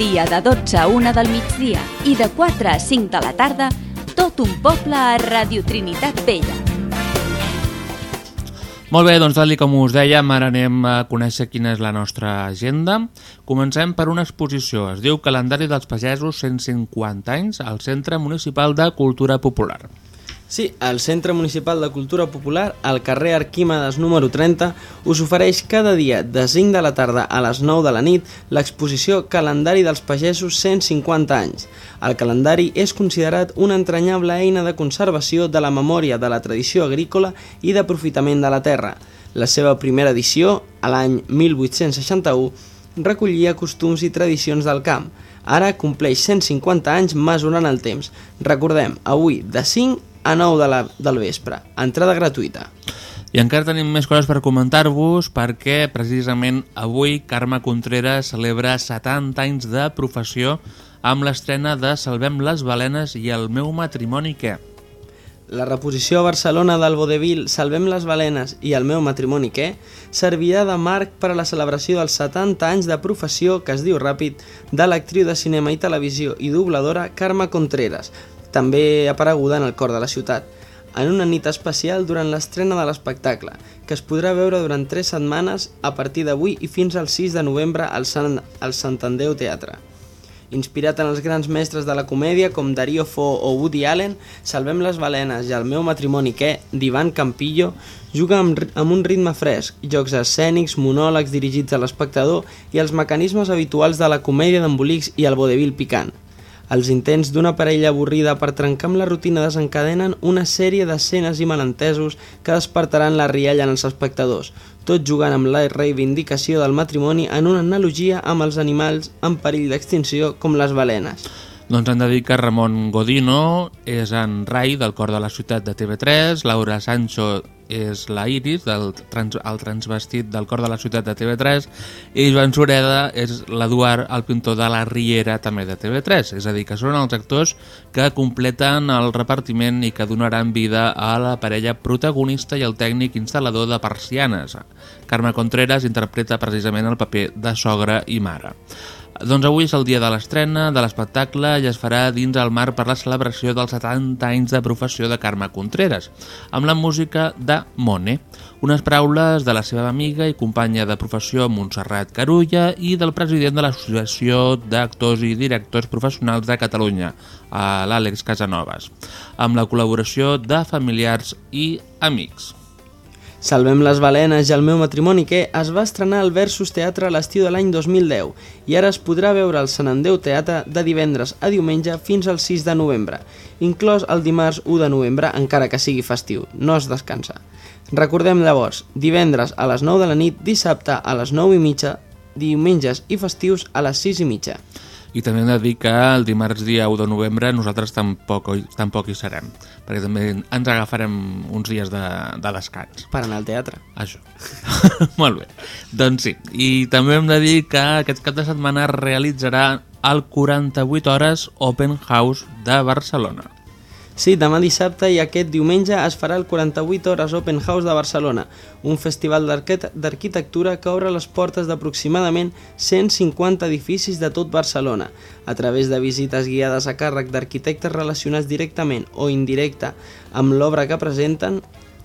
dia de 12 a 1 del migdia i de 4 a 5 de la tarda, tot un poble a Radio Trinitat Vella. Molt bé, doncs tal com us dèiem, ara anem a conèixer quina és la nostra agenda. Comencem per una exposició. Es diu Calendari dels Pagesos 150 anys al Centre Municipal de Cultura Popular. Sí, el Centre Municipal de Cultura Popular, al carrer Arquímedes número 30, us ofereix cada dia de 5 de la tarda a les 9 de la nit l'exposició Calendari dels Pagesos 150 anys. El calendari és considerat una entranyable eina de conservació de la memòria de la tradició agrícola i d'aprofitament de la terra. La seva primera edició, a l'any 1861, recollia costums i tradicions del camp. Ara compleix 150 anys mesurant el temps. Recordem, avui de 5 a 9 de la, del vespre. Entrada gratuïta. I encara tenim més coses per comentar-vos perquè precisament avui Carme Contreras celebra 70 anys de professió amb l'estrena de Salvem les balenes i el meu matrimoni què? La reposició a Barcelona del vodevil Salvem les balenes i el meu matrimoni què servirà de marc per a la celebració dels 70 anys de professió que es diu ràpid de l'actriu de cinema i televisió i dobladora Carme Contreras, també apareguda en el cor de la ciutat, en una nit especial durant l'estrena de l'espectacle, que es podrà veure durant 3 setmanes a partir d'avui i fins al 6 de novembre al, Sant, al Sant Andreu Teatre. Inspirat en els grans mestres de la comèdia com Darío Fo o Woody Allen, Salvem les balenes i El meu matrimoni què, d'Ivan Campillo, juga amb, amb un ritme fresc, jocs escènics, monòlegs dirigits a l'espectador i els mecanismes habituals de la comèdia d'embolics i el vodevil picant. Els intents d'una parella avorrida per trencar amb la rutina desencadenen una sèrie d'escenes i malentesos que despertaran la rialla en els espectadors, tot jugant amb la reivindicació del matrimoni en una analogia amb els animals en perill d'extinció com les balenes. Doncs han de dir que Ramon Godino és en Rai del cor de la ciutat de TV3, Laura Sancho és la Iris, del trans, el transvestit del cor de la ciutat de TV3, i Joan Sureda és l'Eduard, el pintor de la Riera, també de TV3. És a dir, que són els actors que completen el repartiment i que donaran vida a la parella protagonista i el tècnic instal·lador de persianes. Carme Contreras interpreta precisament el paper de sogra i mare. Doncs avui és el dia de l'estrena de l'espectacle i es farà dins el mar per la celebració dels 70 anys de professió de Carme Contreras, amb la música de Mone, unes paraules de la seva amiga i companya de professió Montserrat Carulla i del president de l'Associació d'Actors i Directors Professionals de Catalunya, a l'Àlex Casanovas, amb la col·laboració de familiars i amics. Salvem les balenes i el meu matrimoni que es va estrenar al Versus Teatre l'estiu de l'any 2010 i ara es podrà veure al Sant Andreu Teatre de divendres a diumenge fins al 6 de novembre, inclòs el dimarts 1 de novembre encara que sigui festiu, no es descansa. Recordem llavors, divendres a les 9 de la nit, dissabte a les 9 i mitja, diumenges i festius a les 6 i mitja. I també hem de dir que el dimarts dia 1 de novembre nosaltres tampoc, tampoc hi serem, perquè també ens agafarem uns dies de, de descans. Per anar al teatre. Això. Molt bé. Doncs sí. I també hem de dir que aquest cap de setmana realitzarà el 48 hores Open House de Barcelona. Sí, demà dissabte i aquest diumenge es farà el 48 Hores Open House de Barcelona, un festival d'arquitectura que obre les portes d'aproximadament 150 edificis de tot Barcelona, a través de visites guiades a càrrec d'arquitectes relacionats directament o indirecte amb l'obra que presenten,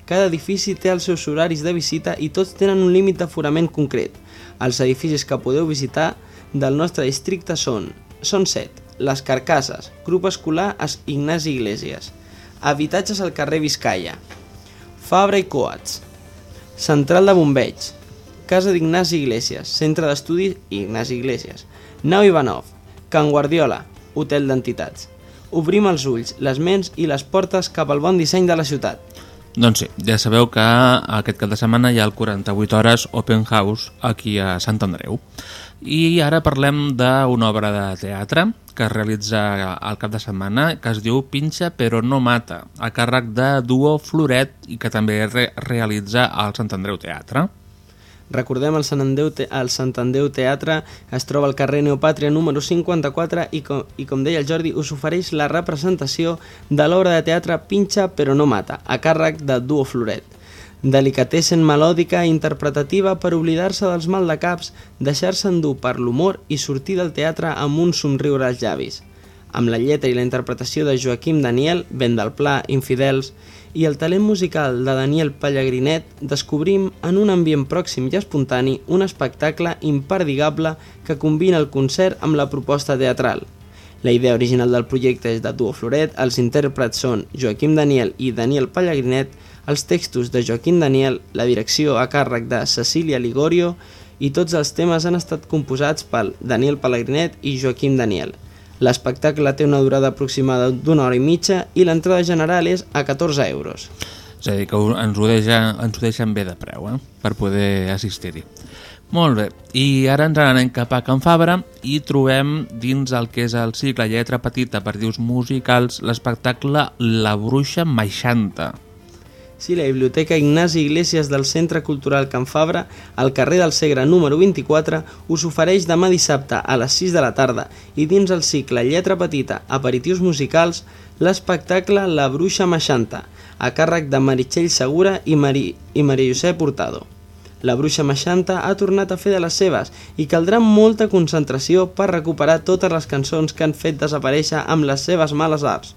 cada edifici té els seus horaris de visita i tots tenen un límit d'aforament concret. Els edificis que podeu visitar del nostre districte són, són 7. Les Carcasses, grup escolar Ignasi Iglesias, habitatges al carrer Vizcaya, Fabra i Coats, Central de Bombeig, Casa d'Ignasi Iglesias, Centre d'Estudis Ignasi Iglesias, Nau Ivanov, Can Guardiola, Hotel d'Entitats. Obrim els ulls, les ments i les portes cap al bon disseny de la ciutat. Doncs sí, ja sabeu que aquest cap de setmana hi ha el 48 hores Open House aquí a Sant Andreu. I ara parlem d'una obra de teatre que es realitza al cap de setmana que es diu Pinxa però no mata, a càrrec de Duo Floret i que també re realitza al Sant Andreu Teatre. Recordem el Sant Andreu, Te el Sant Andreu Teatre es troba al carrer Neopàtria número 54 i com, i com deia el Jordi us ofereix la representació de l'obra de teatre Pinxa però no mata, a càrrec de Duo Floret. Delicatessen melòdica i interpretativa per oblidar-se dels maldecaps, deixar-se endur per l'humor i sortir del teatre amb un somriure als llavis. Amb la lletra i la interpretació de Joaquim Daniel, Ben del Pla, Infidels, i el talent musical de Daniel Pallagrinet, descobrim en un ambient pròxim i espontani un espectacle imperdigable que combina el concert amb la proposta teatral. La idea original del projecte és de Duo Floret, els intèrprets són Joaquim Daniel i Daniel Pallagrinet, els textos de Joaquim Daniel, la direcció a càrrec de Cecília Ligorio i tots els temes han estat composats pel Daniel Pellegrinet i Joaquim Daniel. L'espectacle té una durada aproximada d'una hora i mitja i l'entrada general és a 14 euros. És a dir, que ens ho, deixa, ens ho deixen bé de preu, eh? per poder assistir-hi. Molt bé, i ara ens anem cap a Can Fabra i trobem dins el que és el cicle Lletra Petita per dius musicals l'espectacle La Bruixa Maixanta. Sí, la Biblioteca Ignasi Iglesias del Centre Cultural Can Fabra, al carrer del Segre número 24, us ofereix demà dissabte a les 6 de la tarda i dins el cicle Lletra Petita, Aperitius Musicals, l'espectacle La Bruixa Maxanta, a càrrec de Meritxell Segura i, Mari, i Maria Josep Hurtado. La bruixa Maxanta ha tornat a fer de les seves i caldrà molta concentració per recuperar totes les cançons que han fet desaparèixer amb les seves males arts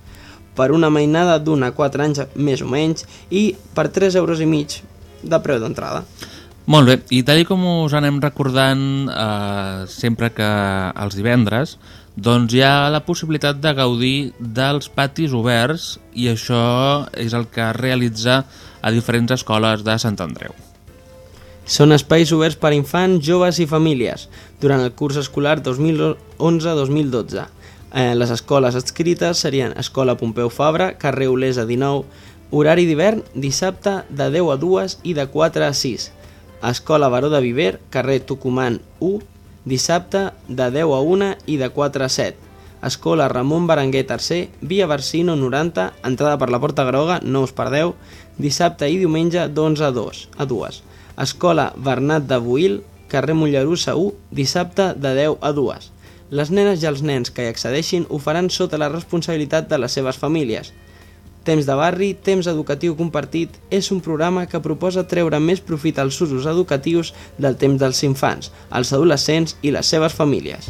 per una mainada d'una a 4 anys més o menys i per 3 euros i mig de preu d'entrada. Molt bé, i tal com us anem recordant eh, sempre que els divendres, doncs hi ha la possibilitat de gaudir dels patis oberts i això és el que realitza a diferents escoles de Sant Andreu. Són espais oberts per infants, joves i famílies durant el curs escolar 2011-2012 Eh, les escoles adscrites serien Escola Pompeu Fabra, carrer Olesa 19, horari d'hivern dissabte de 10 a 2 i de 4 a 6. Escola Baró de Viver, carrer Tucumán 1, dissabte de 10 a 1 i de 4 a 7. Escola Ramon Berenguer III, via Barsino 90, entrada per la Porta Groga, no us perdeu, dissabte i diumenge d'11 a 2. A 2. Escola Bernat de Buil, carrer Mollerussa 1, dissabte de 10 a 2. Les nenes i els nens que hi accedeixin ho faran sota la responsabilitat de les seves famílies. Temps de barri, temps educatiu compartit és un programa que proposa treure més profit als usos educatius del temps dels infants, els adolescents i les seves famílies.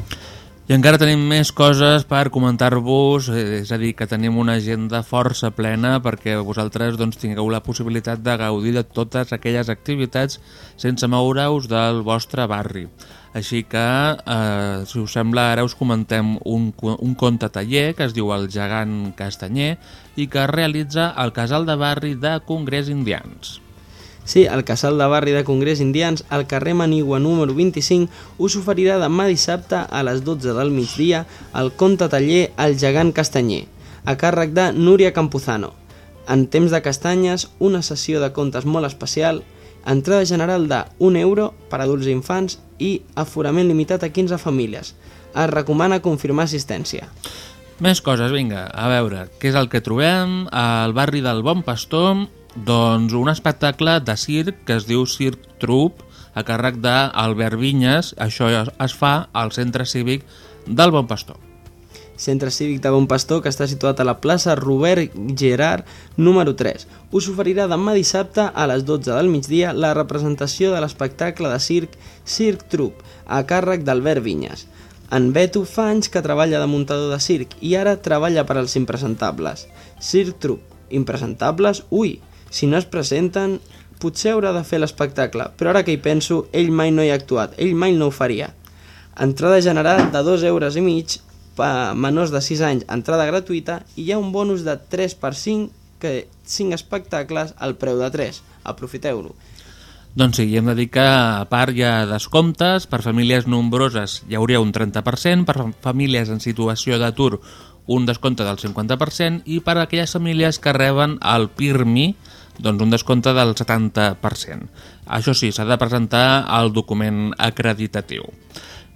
I encara tenim més coses per comentar-vos, eh, és a dir, que tenim una agenda força plena perquè vosaltres doncs, tingueu la possibilitat de gaudir de totes aquelles activitats sense moure-us del vostre barri. Així que, eh, si us sembla, ara us comentem un, un conte taller que es diu El gegant castanyer i que realitza el casal de barri de Congrés Indians. Sí, el casal de barri de Congrés Indians, al carrer Manigua número 25, us oferirà demà dissabte a les 12 del migdia el conte taller El gegant castanyer, a càrrec de Núria Campuzano. En temps de castanyes, una sessió de contes molt especial, entrada general de 1 euro per adults i infants i aforament limitat a 15 famílies. Es recomana confirmar assistència. Més coses, vinga, a veure, què és el que trobem al barri del Bon Pastor? Doncs un espectacle de circ que es diu Circ Troop, a càrrec d'Albert Vinyes. Això es fa al centre cívic del Bon Pastor. Centre Cívic de Bon Pastor, que està situat a la plaça Robert Gerard, número 3. Us oferirà demà dissabte a les 12 del migdia la representació de l'espectacle de circ Circ Troop, a càrrec d'Albert Vinyes. En Beto fa anys que treballa de muntador de circ i ara treballa per als impresentables. Circ Troop. Impresentables? Ui, si no es presenten, potser haurà de fer l'espectacle, però ara que hi penso, ell mai no hi ha actuat, ell mai no ho faria. Entrada general de 2 euros i mig per menors de 6 anys, entrada gratuïta, i hi ha un bonus de 3 per 5, que 5 espectacles al preu de 3. Aprofiteu-lo. Doncs sí, hem de dir que a part hi ha descomptes, per famílies nombroses hi hauria un 30%, per famílies en situació d'atur un descompte del 50% i per aquelles famílies que reben el PIRMI doncs un descompte del 70%. Això sí, s'ha de presentar el document acreditatiu.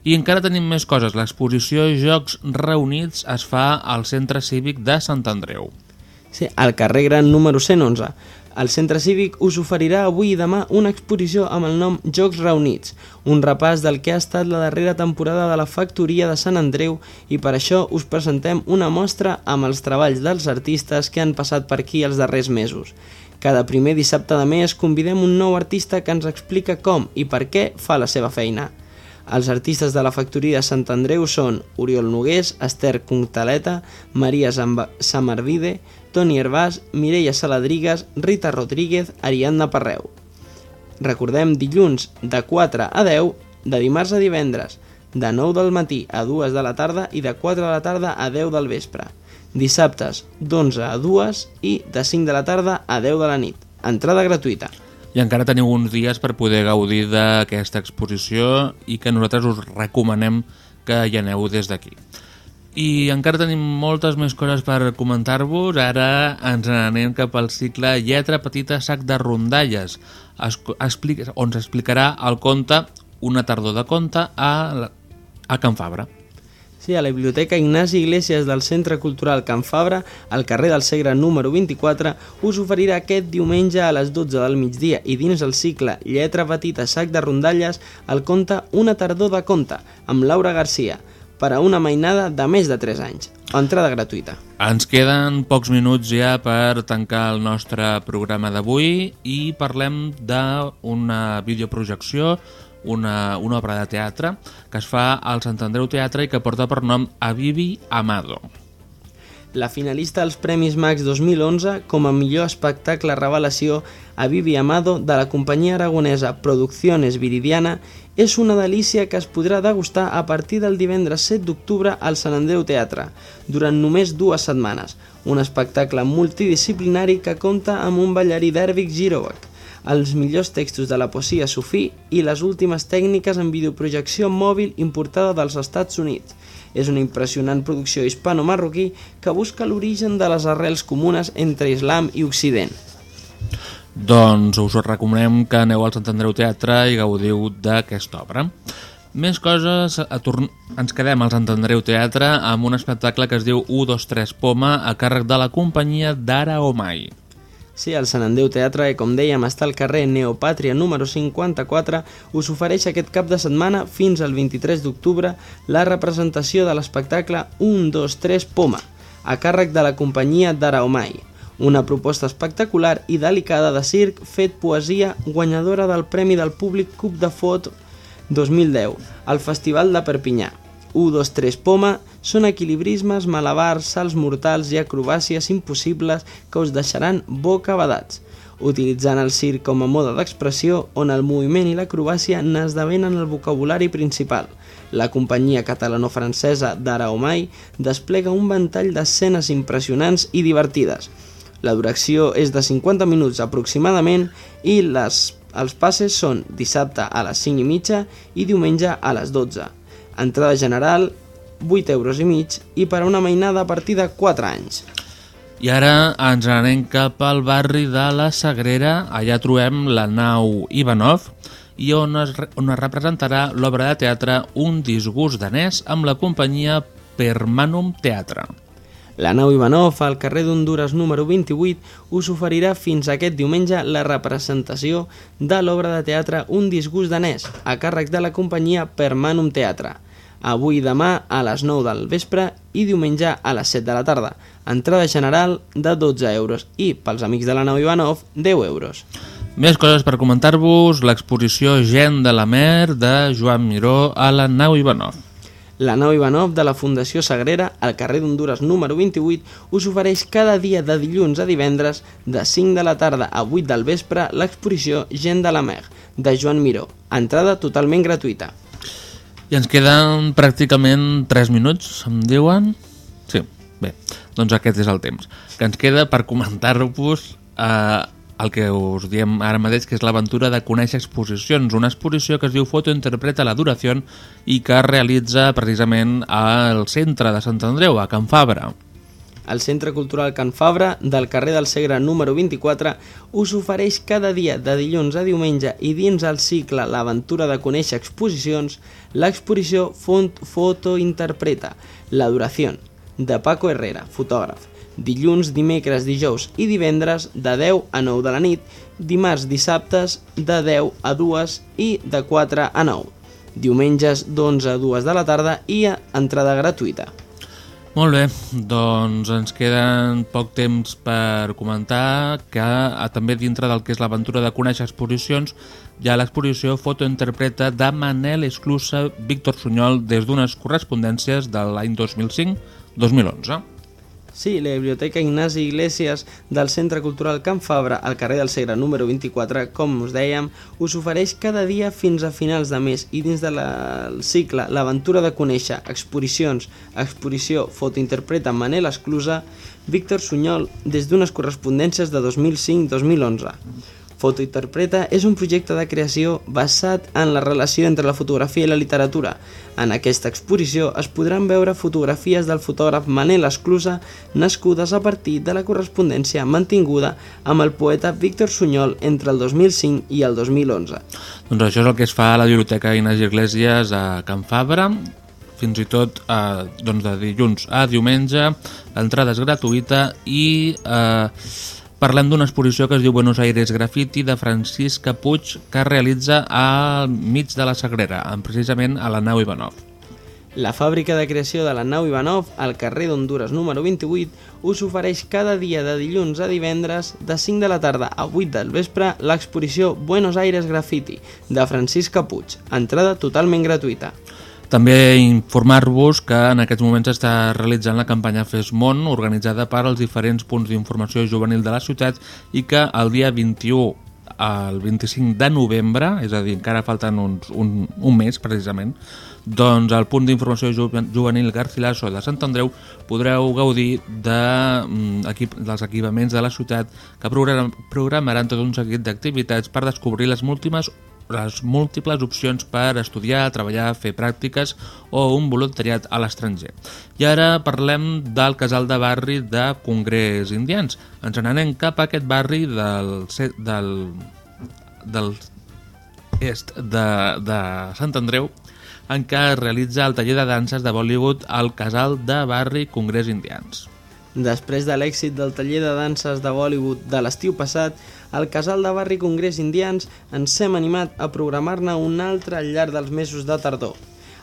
I encara tenim més coses. L'exposició Jocs Reunits es fa al Centre Cívic de Sant Andreu. Sí, al carrer Gran número 111. El Centre Cívic us oferirà avui i demà una exposició amb el nom Jocs Reunits, un repàs del que ha estat la darrera temporada de la Factoria de Sant Andreu i per això us presentem una mostra amb els treballs dels artistes que han passat per aquí els darrers mesos. Cada primer dissabte de mes convidem un nou artista que ens explica com i per què fa la seva feina. Els artistes de la factoria de Sant Andreu són Oriol Nogués, Esther Contaleta, Maria Samarvide, Toni Herbàs, Mireia Saladrigues, Rita Rodríguez, Ariadna Parreu. Recordem dilluns de 4 a 10, de dimarts a divendres, de 9 del matí a 2 de la tarda i de 4 de la tarda a 10 del vespre. Dissabtes d'11 a 2 i de 5 de la tarda a 10 de la nit. Entrada gratuïta. I encara teniu uns dies per poder gaudir d'aquesta exposició i que nosaltres us recomanem que hi aneu des d'aquí. I encara tenim moltes més coses per comentar-vos. Ara ens n'anem cap al cicle Lletra Petita Sac de Rondalles, es, on s'explicarà el conte Una tardor de conte a, a Can Fabra. Sí, a la Biblioteca Ignasi Iglesias del Centre Cultural Can Fabra, al carrer del Segre número 24, us oferirà aquest diumenge a les 12 del migdia i dins el cicle Lletra Petita Sac de Rondalles el conte Una tardor de conte, amb Laura Garcia, per a una mainada de més de 3 anys. Entrada gratuïta. Ens queden pocs minuts ja per tancar el nostre programa d'avui i parlem d'una videoprojecció, una, una obra de teatre que es fa al Sant Andreu Teatre i que porta per nom Avivi Amado. La finalista als Premis Max 2011 com a millor espectacle revelació a Vivi Amado de la companyia aragonesa Producciones Viridiana és una delícia que es podrà degustar a partir del divendres 7 d'octubre al Sant Andreu Teatre, durant només dues setmanes. Un espectacle multidisciplinari que compta amb un ballarí d'Ervik Girovac, els millors textos de la poesia sufí i les últimes tècniques en videoprojecció mòbil importada dels Estats Units. És una impressionant producció hispano-marroquí que busca l'origen de les arrels comunes entre islam i occident. Doncs us recomanem que aneu al Sant Andreu Teatre i gaudiu d'aquesta obra. Més coses, a torn... ens quedem al Sant Andreu Teatre amb un espectacle que es diu 1, 2, 3 Poma a càrrec de la companyia d'Ara o Mai. Sí, el Sant Andreu Teatre, com dèiem està al carrer Neopàtria número 54, us ofereix aquest cap de setmana fins al 23 d'octubre la representació de l'espectacle 1, 2, 3 Poma, a càrrec de la companyia d'Araomai. Una proposta espectacular i delicada de circ fet poesia guanyadora del Premi del Públic Cup de Fot 2010 al Festival de Perpinyà. 1, 2, 3 Poma són equilibrismes, malabars, salts mortals i acrobàcies impossibles que us deixaran bocabadats, utilitzant el circ com a mode d'expressió on el moviment i l'acrobàcia n'esdevenen el vocabulari principal. La companyia catalano-francesa d'Araomai desplega un ventall d'escenes impressionants i divertides. La duració és de 50 minuts aproximadament i les, els passes són dissabte a les 5 i mitja i diumenge a les 12. Entrada general 8 euros i mig i per a una mainada a partir de 4 anys. I ara ens anem cap al barri de la Sagrera, allà trobem la nau Ivanov, i on es, on es representarà l'obra de teatre Un disgust danès amb la companyia Permanum Teatre. La nau Ivanov, al carrer d'Honduras número 28, us oferirà fins aquest diumenge la representació de l'obra de teatre Un disgust danès, a càrrec de la companyia Permanum Teatre. Avui demà a les 9 del vespre i diumenge a les 7 de la tarda. Entrada general de 12 euros i, pels amics de la nau Ivanov, 10 euros. Més coses per comentar-vos, l'exposició Gent de la Mer de Joan Miró a la nau Ivanov. La nau Ivanov de la Fundació Sagrera, al carrer d'Honduras número 28, us ofereix cada dia de dilluns a divendres, de 5 de la tarda a 8 del vespre, l'exposició Gent de la Mer, de Joan Miró. Entrada totalment gratuïta. I ens queden pràcticament 3 minuts, em diuen? Sí, bé, doncs aquest és el temps. Que ens queda per comentar-vos eh, el que us diem ara mateix, que és l'aventura de conèixer exposicions. Una exposició que es diu Foto Interpreta la Duració i que es realitza precisament al centre de Sant Andreu, a Can Fabra. El Centre Cultural Can Fabra, del carrer del Segre número 24, us ofereix cada dia de dilluns a diumenge i dins el cicle L'aventura de conèixer exposicions, l'exposició Font Foto Interpreta, La Duració, de Paco Herrera, fotògraf. Dilluns, dimecres, dijous i divendres de 10 a 9 de la nit, dimarts, dissabtes de 10 a 2 i de 4 a 9. Diumenges d'11 a 2 de la tarda i entrada gratuïta. Molt bé, doncs ens queden poc temps per comentar que també dintre del que és l'aventura de conèixer exposicions hi ha l'exposició Foto Interpreta de Manel Esclusa Víctor Sunyol des d'unes correspondències de l'any 2005-2011. Sí, la Biblioteca Ignasi Iglesias del Centre Cultural Can Fabra, al carrer del Segre número 24, com us dèiem, us ofereix cada dia fins a finals de mes i dins del cicle L'aventura de conèixer exposicions, exposició, fotointerpreta Manel Esclusa, Víctor Sunyol, des d'unes correspondències de 2005-2011. Fotointerpreta és un projecte de creació basat en la relació entre la fotografia i la literatura. En aquesta exposició es podran veure fotografies del fotògraf Manel Esclusa nascudes a partir de la correspondència mantinguda amb el poeta Víctor Sunyol entre el 2005 i el 2011. Doncs això és el que es fa a la Biblioteca Ignasi Iglesias a Can Fabra, fins i tot eh, doncs de dilluns a diumenge, l'entrada és gratuïta i eh, parlem d'una exposició que es diu Buenos Aires Graffiti de Francisc Puig que es realitza al mig de la Sagrera, precisament a la nau Ivanov. La fàbrica de creació de la nau Ivanov, al carrer d'Honduras número 28, us ofereix cada dia de dilluns a divendres, de 5 de la tarda a 8 del vespre, l'exposició Buenos Aires Graffiti, de Francisc Puig, entrada totalment gratuïta. També informar-vos que en aquests moments està realitzant la campanya Fes Món, organitzada per als diferents punts d'informació juvenil de la ciutat i que el dia 21 al 25 de novembre, és a dir, encara falten uns, un, un mes precisament, doncs al punt d'informació juven- juvenil Garcilaso de Sant Andreu podreu gaudir de, mm, equip, dels equipaments de la ciutat que program, programaran tot un seguit d'activitats per descobrir les múltiples les múltiples opcions per estudiar, treballar, fer pràctiques o un voluntariat a l'estranger. I ara parlem del casal de barri de Congrés Indians. Ens n'anem cap a aquest barri del, del, del est de, de Sant Andreu en què es realitza el taller de danses de Bollywood al casal de barri Congrés Indians. Després de l'èxit del taller de danses de Bollywood de l'estiu passat, al casal de barri Congrés Indians ens hem animat a programar-ne un altre al llarg dels mesos de tardor.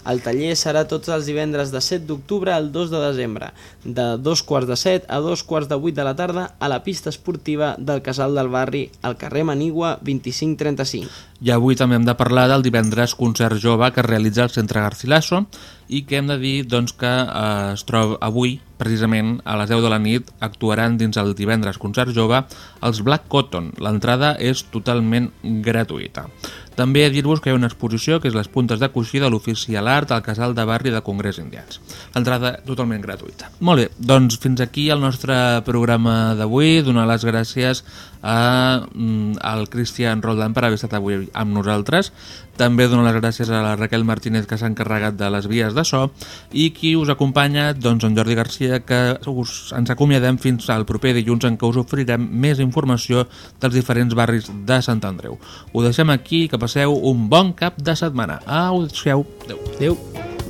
El taller serà tots els divendres de 7 d'octubre al 2 de desembre, de dos quarts de 7 a dos quarts de 8 de la tarda a la pista esportiva del casal del barri al carrer Manigua 2535. I avui també hem de parlar del divendres concert jove que realitza al Centre Garcilaso i que hem de dir doncs, que eh, es troba avui, precisament a les 10 de la nit, actuaran dins el divendres concert jove els Black Cotton. L'entrada és totalment gratuïta. També dir-vos que hi ha una exposició que és les puntes de coixí de l'oficial art al casal de barri de Congrés Indians. Entrada totalment gratuïta. Molt bé, doncs fins aquí el nostre programa d'avui. Donar les gràcies a, mm, al Cristian Roldán per haver estat avui amb nosaltres. També donar les gràcies a la Raquel Martínez que s'ha encarregat de les vies de so i qui us acompanya, doncs en Jordi Garcia que us, ens acomiadem fins al proper dilluns en què us oferirem més informació dels diferents barris de Sant Andreu. Ho deixem aquí, que passeu un bon cap de setmana. Adéu-siau. Adéu. Adéu.